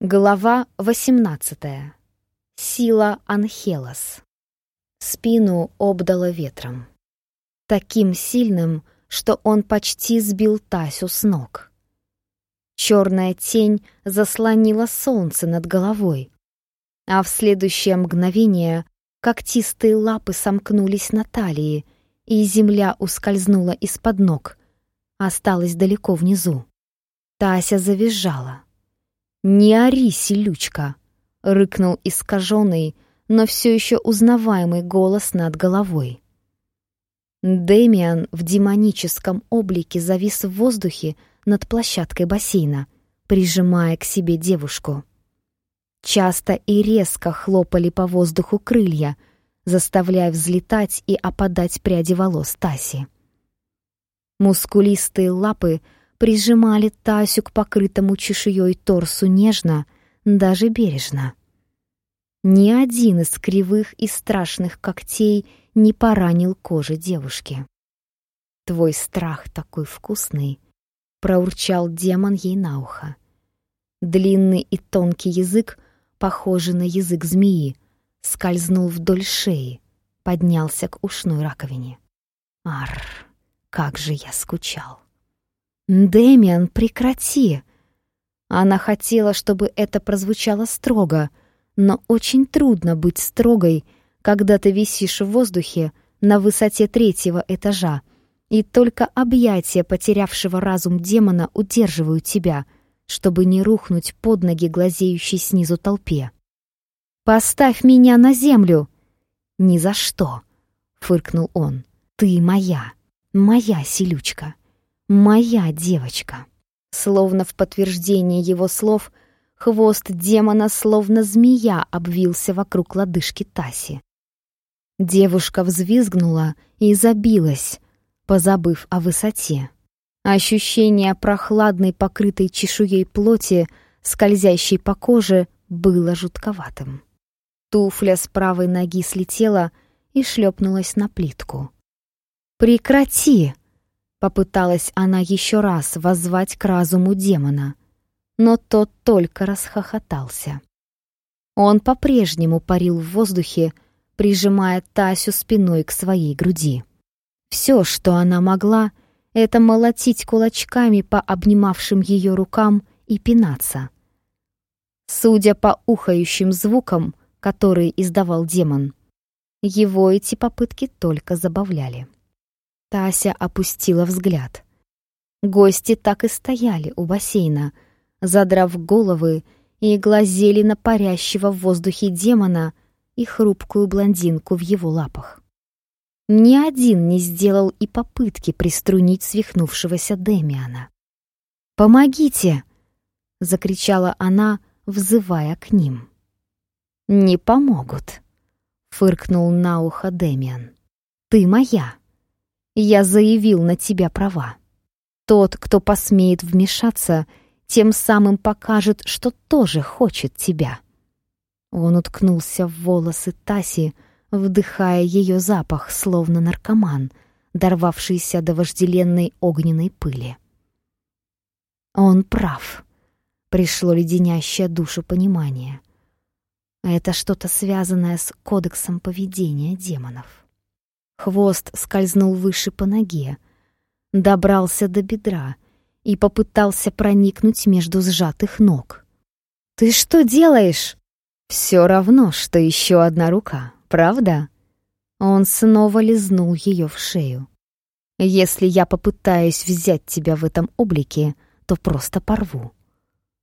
Глава 18. Сила Анхелос. Спину обдало ветром. Таким сильным, что он почти сбил Тасю с ног. Черная тень заслонила солнце над головой, а в следующее мгновение когтистые лапы сомкнулись на талии, и земля ускользнула из-под ног, осталась далеко внизу. Тася завизжала. «Не ори, селючка!» — рыкнул искаженный, но все еще узнаваемый голос над головой. Дэмиан в демоническом облике завис в воздухе над площадкой бассейна, прижимая к себе девушку. Часто и резко хлопали по воздуху крылья, заставляя взлетать и опадать пряди волос Таси. Мускулистые лапы — прижимали Тасю к покрытому чешуей торсу нежно, даже бережно. Ни один из кривых и страшных когтей не поранил кожи девушки. «Твой страх такой вкусный!» — проурчал демон ей на ухо. Длинный и тонкий язык, похожий на язык змеи, скользнул вдоль шеи, поднялся к ушной раковине. Ар, как же я скучал! «Дэмиан, прекрати!» Она хотела, чтобы это прозвучало строго, но очень трудно быть строгой, когда ты висишь в воздухе на высоте третьего этажа, и только объятия потерявшего разум демона удерживают тебя, чтобы не рухнуть под ноги глазеющей снизу толпе. «Поставь меня на землю!» «Ни за что!» — фыркнул он. «Ты моя, моя селючка!» «Моя девочка». Словно в подтверждение его слов, хвост демона, словно змея, обвился вокруг лодыжки Таси. Девушка взвизгнула и забилась, позабыв о высоте. Ощущение прохладной, покрытой чешуей плоти, скользящей по коже, было жутковатым. Туфля с правой ноги слетела и шлепнулась на плитку. «Прекрати!» Попыталась она еще раз воззвать к разуму демона, но тот только расхохотался. Он по-прежнему парил в воздухе, прижимая Тасю спиной к своей груди. Все, что она могла, это молотить кулачками по обнимавшим ее рукам и пинаться. Судя по ухающим звукам, которые издавал демон, его эти попытки только забавляли. Тася опустила взгляд. Гости так и стояли у бассейна, задрав головы и глазели на парящего в воздухе демона и хрупкую блондинку в его лапах. Ни один не сделал и попытки приструнить свихнувшегося Демиана. «Помогите!» — закричала она, взывая к ним. «Не помогут», — фыркнул на ухо Демиан. «Ты моя!» Я заявил на тебя права. Тот, кто посмеет вмешаться, тем самым покажет, что тоже хочет тебя. Он уткнулся в волосы Таси, вдыхая ее запах, словно наркоман, дорвавшийся до вожделенной огненной пыли. Он прав. Пришло леденящее душу понимание. Это что-то связанное с кодексом поведения демонов. Хвост скользнул выше по ноге, добрался до бедра и попытался проникнуть между сжатых ног. «Ты что делаешь?» «Все равно, что еще одна рука, правда?» Он снова лизнул ее в шею. «Если я попытаюсь взять тебя в этом облике, то просто порву.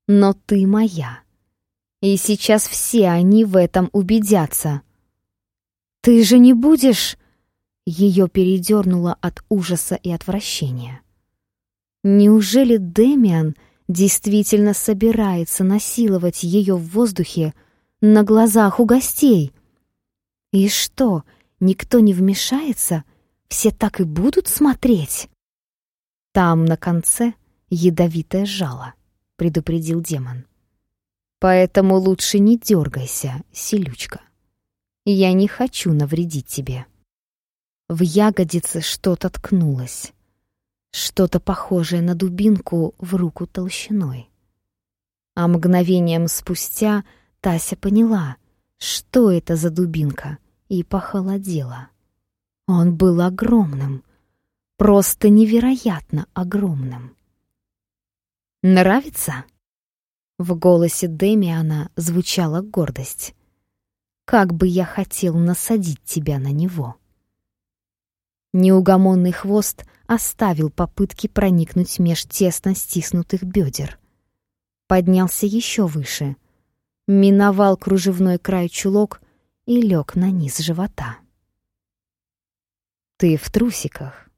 Но ты моя. И сейчас все они в этом убедятся». «Ты же не будешь...» Ее передернуло от ужаса и отвращения. Неужели Демиан действительно собирается насиловать ее в воздухе на глазах у гостей? И что, никто не вмешается? Все так и будут смотреть? Там на конце ядовитое жало, предупредил демон. Поэтому лучше не дергайся, селючка. Я не хочу навредить тебе. В ягодице что-то ткнулось. Что-то похожее на дубинку в руку толщиной. А мгновением спустя Тася поняла, что это за дубинка, и похолодела. Он был огромным, просто невероятно огромным. «Нравится?» В голосе Демиана звучала гордость. «Как бы я хотел насадить тебя на него!» Неугомонный хвост оставил попытки проникнуть меж тесно стиснутых бедер. Поднялся еще выше, миновал кружевной край чулок и лег на низ живота. «Ты в трусиках!»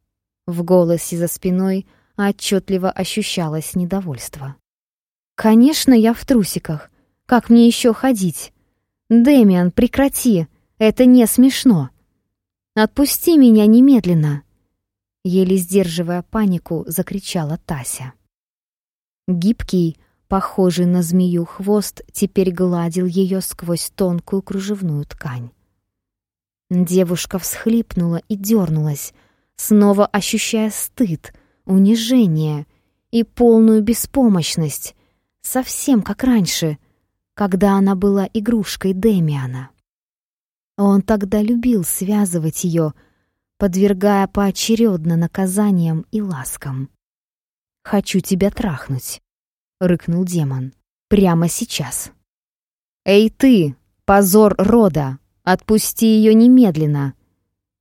В голосе за спиной отчетливо ощущалось недовольство. «Конечно, я в трусиках. Как мне еще ходить? Дэмиан, прекрати! Это не смешно! Отпусти меня немедленно!» Еле сдерживая панику, закричала Тася. Гибкий, похожий на змею хвост, теперь гладил ее сквозь тонкую кружевную ткань. Девушка всхлипнула и дернулась, снова ощущая стыд, унижение и полную беспомощность, совсем как раньше, когда она была игрушкой Демиана. Он тогда любил связывать ее, подвергая поочередно наказаниям и ласкам. «Хочу тебя трахнуть», — рыкнул демон. «Прямо сейчас». «Эй ты, позор рода! Отпусти ее немедленно!»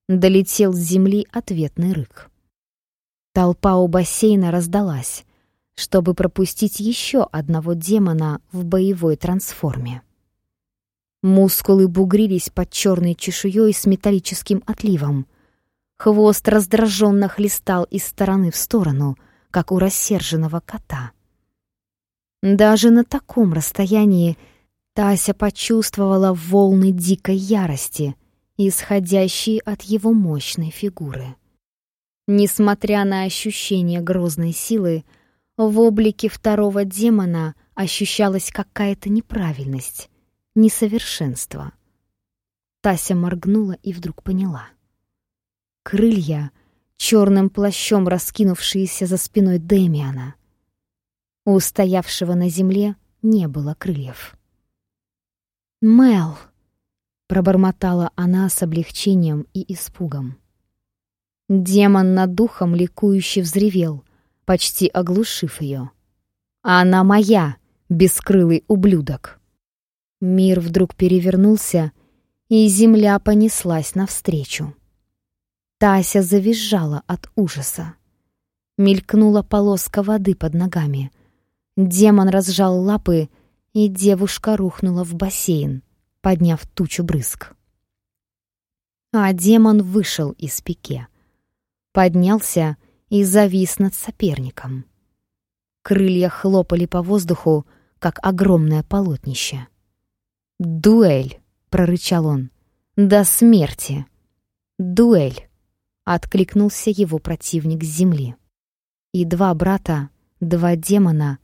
Долетел с земли ответный рык. Толпа у бассейна раздалась, чтобы пропустить еще одного демона в боевой трансформе. Мускулы бугрились под черной чешуей с металлическим отливом. Хвост раздраженно хлестал из стороны в сторону, как у рассерженного кота. Даже на таком расстоянии Тася почувствовала волны дикой ярости — исходящие от его мощной фигуры. Несмотря на ощущение грозной силы, в облике второго демона ощущалась какая-то неправильность, несовершенство. Тася моргнула и вдруг поняла. Крылья, черным плащом раскинувшиеся за спиной Демиана. У стоявшего на земле не было крыльев. «Мел!» Пробормотала она с облегчением и испугом. Демон над духом ликующе взревел, почти оглушив ее. «Она моя, бескрылый ублюдок!» Мир вдруг перевернулся, и земля понеслась навстречу. Тася завизжала от ужаса. Мелькнула полоска воды под ногами. Демон разжал лапы, и девушка рухнула в бассейн, подняв тучу брызг. А демон вышел из пике, поднялся и завис над соперником. Крылья хлопали по воздуху, как огромное полотнище. «Дуэль!» — прорычал он. «До смерти!» «Дуэль!» — откликнулся его противник с земли. И два брата, два демона,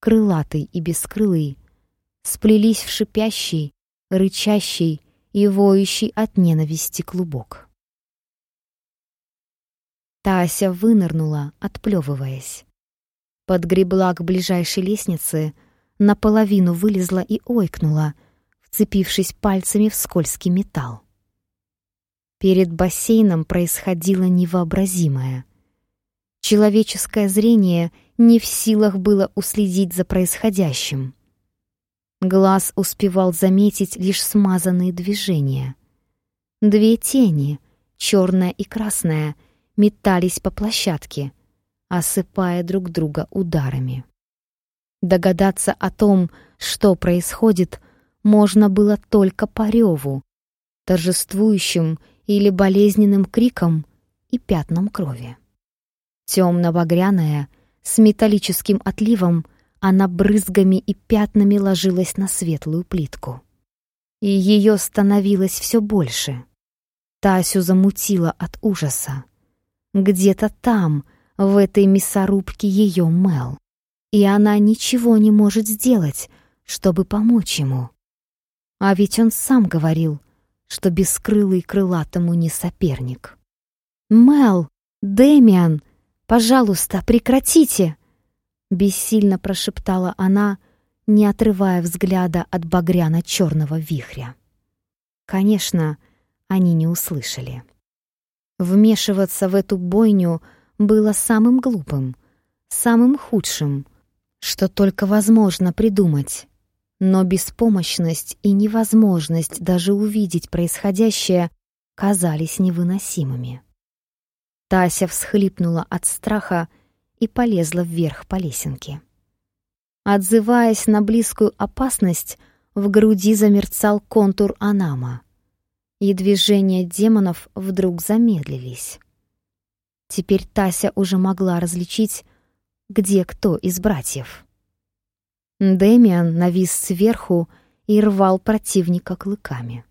крылатый и бескрылый, сплелись в шипящий, рычащий и воющий от ненависти клубок. Тася вынырнула, отплевываясь. Подгребла к ближайшей лестнице, наполовину вылезла и ойкнула, вцепившись пальцами в скользкий металл. Перед бассейном происходило невообразимое. Человеческое зрение не в силах было уследить за происходящим. Глаз успевал заметить лишь смазанные движения. Две тени, черная и красная, метались по площадке, осыпая друг друга ударами. Догадаться о том, что происходит, можно было только по реву, торжествующим или болезненным криком и пятнам крови. Темно-багряная, с металлическим отливом, она брызгами и пятнами ложилась на светлую плитку. И ее становилось все больше. Тасю замутила от ужаса. Где-то там, в этой мясорубке, ее Мел. И она ничего не может сделать, чтобы помочь ему. А ведь он сам говорил, что бескрылый крылатому не соперник. «Мел! Дэмиан! Пожалуйста, прекратите!» Бессильно прошептала она не отрывая взгляда от багряно-черного вихря. Конечно, они не услышали. Вмешиваться в эту бойню было самым глупым, самым худшим, что только возможно придумать. Но беспомощность и невозможность даже увидеть происходящее казались невыносимыми. Тася всхлипнула от страха и полезла вверх по лесенке. Отзываясь на близкую опасность, в груди замерцал контур Анама, и движения демонов вдруг замедлились. Теперь Тася уже могла различить, где кто из братьев. Дэмиан навис сверху и рвал противника клыками.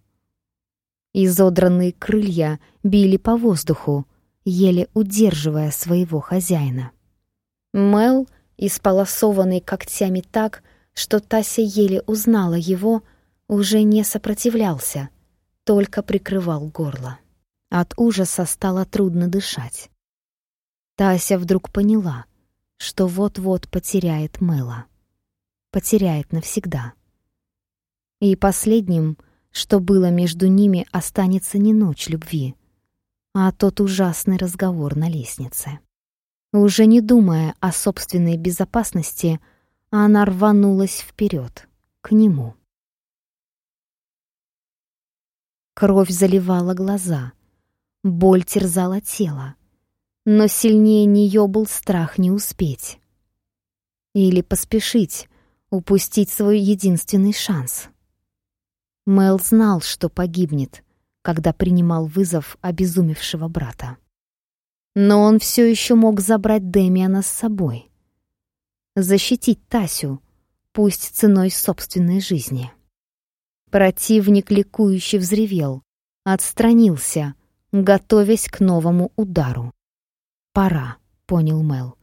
Изодранные крылья били по воздуху, еле удерживая своего хозяина. Мел, исполосованный когтями так, что Тася еле узнала его, уже не сопротивлялся, только прикрывал горло. От ужаса стало трудно дышать. Тася вдруг поняла, что вот-вот потеряет Мэла потеряет навсегда. И последним, что было между ними, останется не ночь любви, а тот ужасный разговор на лестнице. Уже не думая о собственной безопасности, она рванулась вперед, к нему. Кровь заливала глаза, боль терзала тело, но сильнее нее был страх не успеть. Или поспешить, упустить свой единственный шанс. Мэл знал, что погибнет, когда принимал вызов обезумевшего брата. Но он все еще мог забрать Дэмиана с собой. Защитить Тасю, пусть ценой собственной жизни. Противник ликующе взревел, отстранился, готовясь к новому удару. «Пора», — понял Мэл.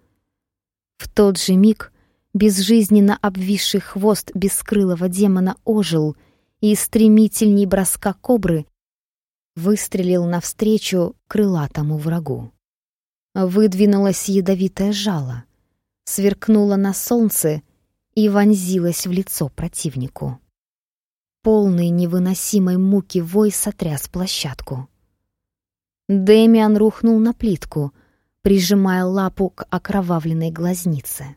В тот же миг Безжизненно обвисший хвост бескрылого демона ожил и стремительней броска кобры выстрелил навстречу крылатому врагу. Выдвинулось ядовитое жало, сверкнуло на солнце и вонзилось в лицо противнику. Полный невыносимой муки вой сотряс площадку. Дэмиан рухнул на плитку, прижимая лапу к окровавленной глазнице.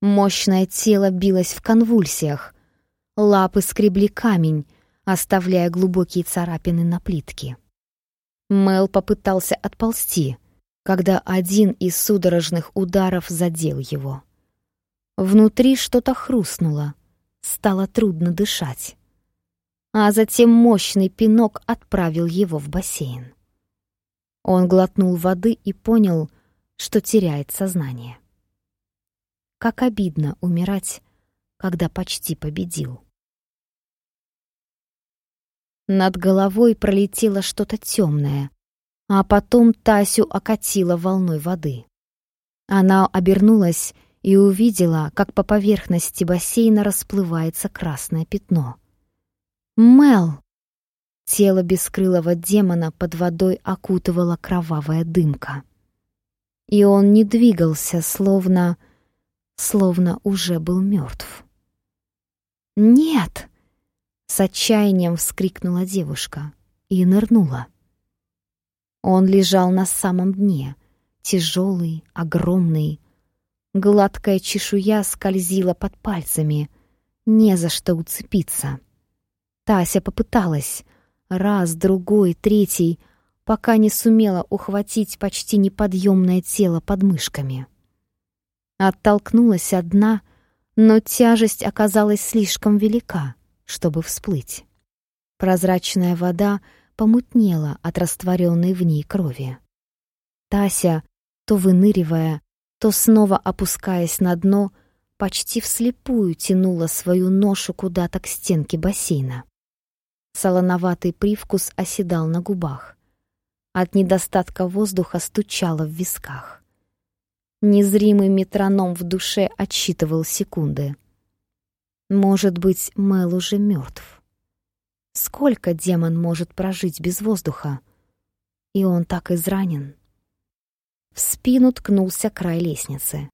Мощное тело билось в конвульсиях. Лапы скребли камень, оставляя глубокие царапины на плитке. Мел попытался отползти, когда один из судорожных ударов задел его. Внутри что-то хрустнуло, стало трудно дышать. А затем мощный пинок отправил его в бассейн. Он глотнул воды и понял, что теряет сознание. Как обидно умирать, когда почти победил. Над головой пролетело что-то темное, а потом Тасю окатило волной воды. Она обернулась и увидела, как по поверхности бассейна расплывается красное пятно. «Мел!» Тело бескрылого демона под водой окутывала кровавая дымка. И он не двигался, словно словно уже был мертв. «Нет!» — с отчаянием вскрикнула девушка и нырнула. Он лежал на самом дне, тяжелый, огромный. Гладкая чешуя скользила под пальцами, не за что уцепиться. Тася попыталась, раз, другой, третий, пока не сумела ухватить почти неподъемное тело под мышками. Оттолкнулась одна, но тяжесть оказалась слишком велика, чтобы всплыть. Прозрачная вода помутнела от растворенной в ней крови. Тася, то выныривая, то снова опускаясь на дно, почти вслепую тянула свою ношу куда-то к стенке бассейна. Солоноватый привкус оседал на губах. От недостатка воздуха стучало в висках. Незримый метроном в душе отсчитывал секунды. Может быть, Мэл уже мертв. Сколько демон может прожить без воздуха? И он так изранен. В спину ткнулся край лестницы.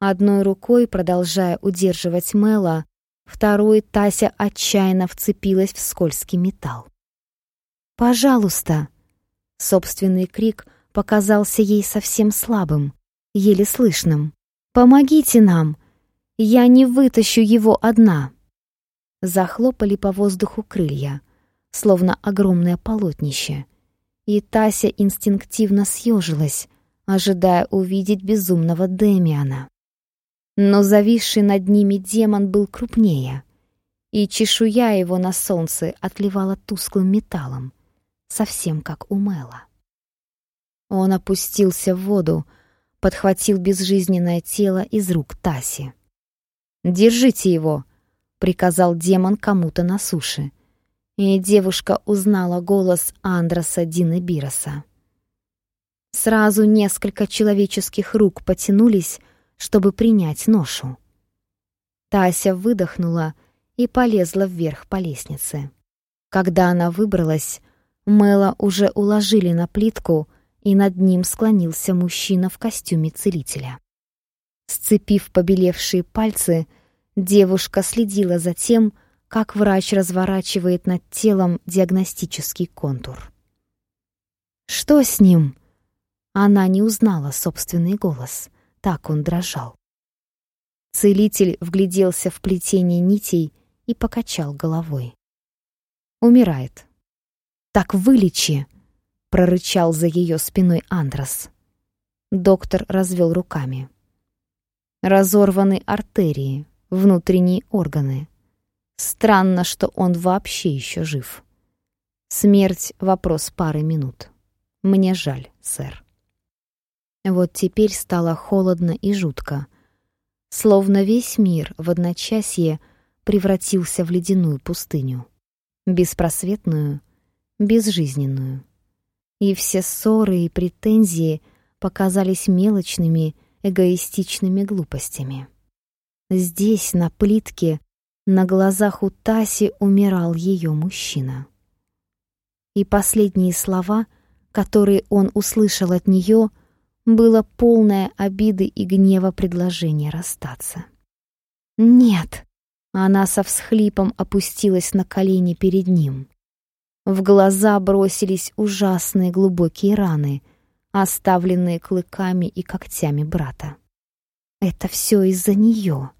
Одной рукой, продолжая удерживать Мэла, второй Тася отчаянно вцепилась в скользкий металл. «Пожалуйста!» Собственный крик показался ей совсем слабым, еле слышным. «Помогите нам! Я не вытащу его одна!» Захлопали по воздуху крылья, словно огромное полотнище. И Тася инстинктивно съежилась, ожидая увидеть безумного Демиана. Но зависший над ними демон был крупнее, и чешуя его на солнце отливала тусклым металлом, совсем как у Мэла. Он опустился в воду, подхватил безжизненное тело из рук Таси. «Держите его!» — приказал демон кому-то на суше. И девушка узнала голос Андроса Дины Бироса. Сразу несколько человеческих рук потянулись, чтобы принять ношу. Тася выдохнула и полезла вверх по лестнице. Когда она выбралась, Мэла уже уложили на плитку, и над ним склонился мужчина в костюме целителя. Сцепив побелевшие пальцы, девушка следила за тем, как врач разворачивает над телом диагностический контур. «Что с ним?» Она не узнала собственный голос, так он дрожал. Целитель вгляделся в плетение нитей и покачал головой. «Умирает», так вылечи!» — прорычал за ее спиной Андрос. Доктор развел руками. Разорваны артерии, внутренние органы. Странно, что он вообще еще жив. Смерть — вопрос пары минут. Мне жаль, сэр. Вот теперь стало холодно и жутко. Словно весь мир в одночасье превратился в ледяную пустыню. Беспросветную, безжизненную. И все ссоры и претензии показались мелочными, эгоистичными глупостями. Здесь, на плитке, на глазах у Таси умирал ее мужчина. И последние слова, которые он услышал от нее, было полное обиды и гнева предложение расстаться. «Нет!» Она со всхлипом опустилась на колени перед ним. В глаза бросились ужасные глубокие раны, оставленные клыками и когтями брата. Это все из-за нее.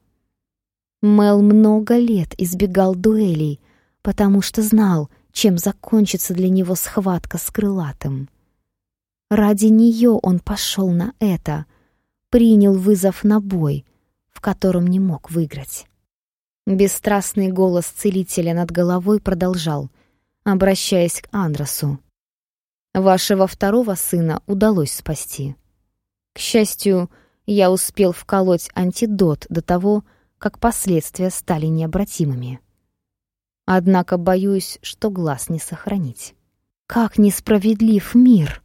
Мел много лет избегал дуэлей, потому что знал, чем закончится для него схватка с крылатым. Ради нее он пошел на это, принял вызов на бой, в котором не мог выиграть. Бесстрастный голос целителя над головой продолжал — обращаясь к Андросу. «Вашего второго сына удалось спасти. К счастью, я успел вколоть антидот до того, как последствия стали необратимыми. Однако боюсь, что глаз не сохранить. Как несправедлив мир!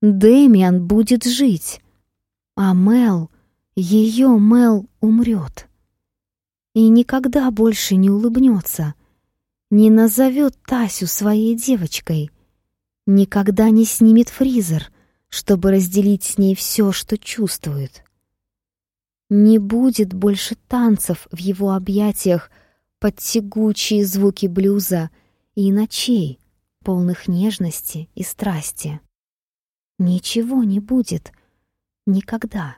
Дэмиан будет жить, а Мел, ее Мел умрет. И никогда больше не улыбнется, не назовет Тасю своей девочкой, никогда не снимет фризер, чтобы разделить с ней все, что чувствует. Не будет больше танцев в его объятиях под тягучие звуки блюза и ночей, полных нежности и страсти. Ничего не будет. Никогда.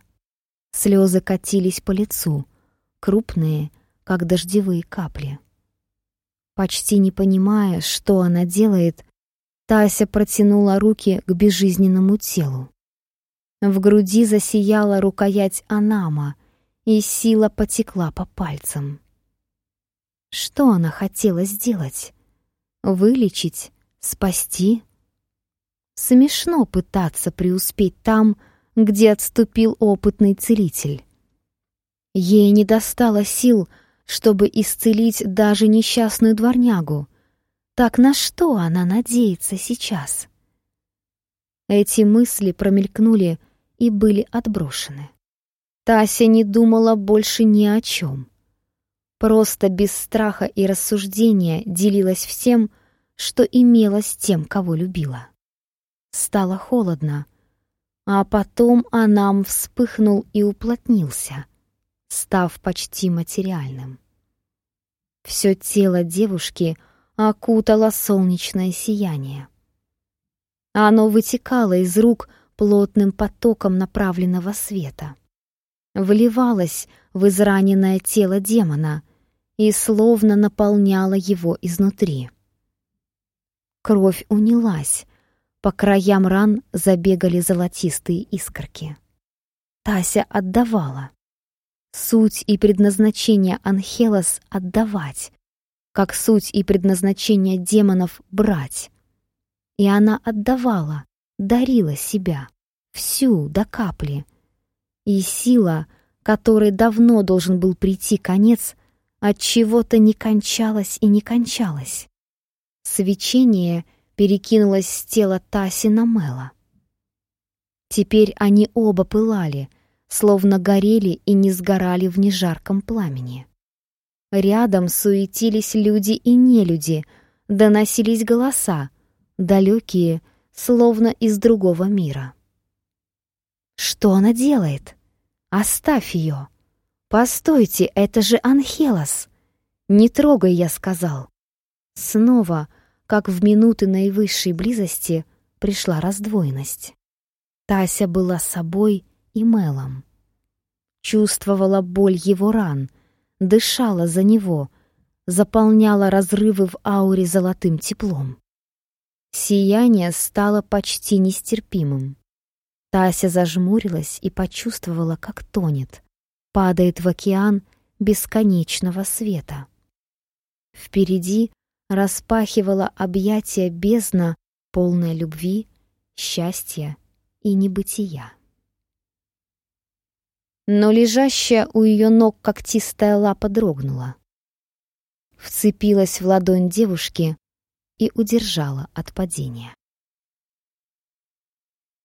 Слезы катились по лицу, крупные, как дождевые капли. Почти не понимая, что она делает, Тася протянула руки к безжизненному телу. В груди засияла рукоять Анама, и сила потекла по пальцам. Что она хотела сделать? Вылечить? Спасти? Смешно пытаться преуспеть там, где отступил опытный целитель. Ей не достало сил чтобы исцелить даже несчастную дворнягу. Так на что она надеется сейчас? Эти мысли промелькнули и были отброшены. Тася не думала больше ни о чем. Просто без страха и рассуждения делилась всем, что имела с тем, кого любила. Стало холодно. а потом Анам вспыхнул и уплотнился, став почти материальным. Все тело девушки окутало солнечное сияние. Оно вытекало из рук плотным потоком направленного света. Вливалось в израненное тело демона и словно наполняло его изнутри. Кровь унялась, по краям ран забегали золотистые искорки. Тася отдавала. Суть и предназначение Анхелос — отдавать, как суть и предназначение демонов — брать. И она отдавала, дарила себя, всю, до капли. И сила, которой давно должен был прийти конец, от чего-то не кончалась и не кончалась. Свечение перекинулось с тела Таси на Мэла. Теперь они оба пылали — словно горели и не сгорали в нежарком пламени. Рядом суетились люди и нелюди, доносились голоса, далекие, словно из другого мира. «Что она делает? Оставь ее! Постойте, это же Анхелос! Не трогай, я сказал!» Снова, как в минуты наивысшей близости, пришла раздвоенность. Тася была собой и Мелом. Чувствовала боль его ран, дышала за него, заполняла разрывы в ауре золотым теплом. Сияние стало почти нестерпимым. Тася зажмурилась и почувствовала, как тонет, падает в океан бесконечного света. Впереди распахивала объятия бездна, полная любви, счастья и небытия но лежащая у ее ног когтистая лапа дрогнула. Вцепилась в ладонь девушки и удержала от падения.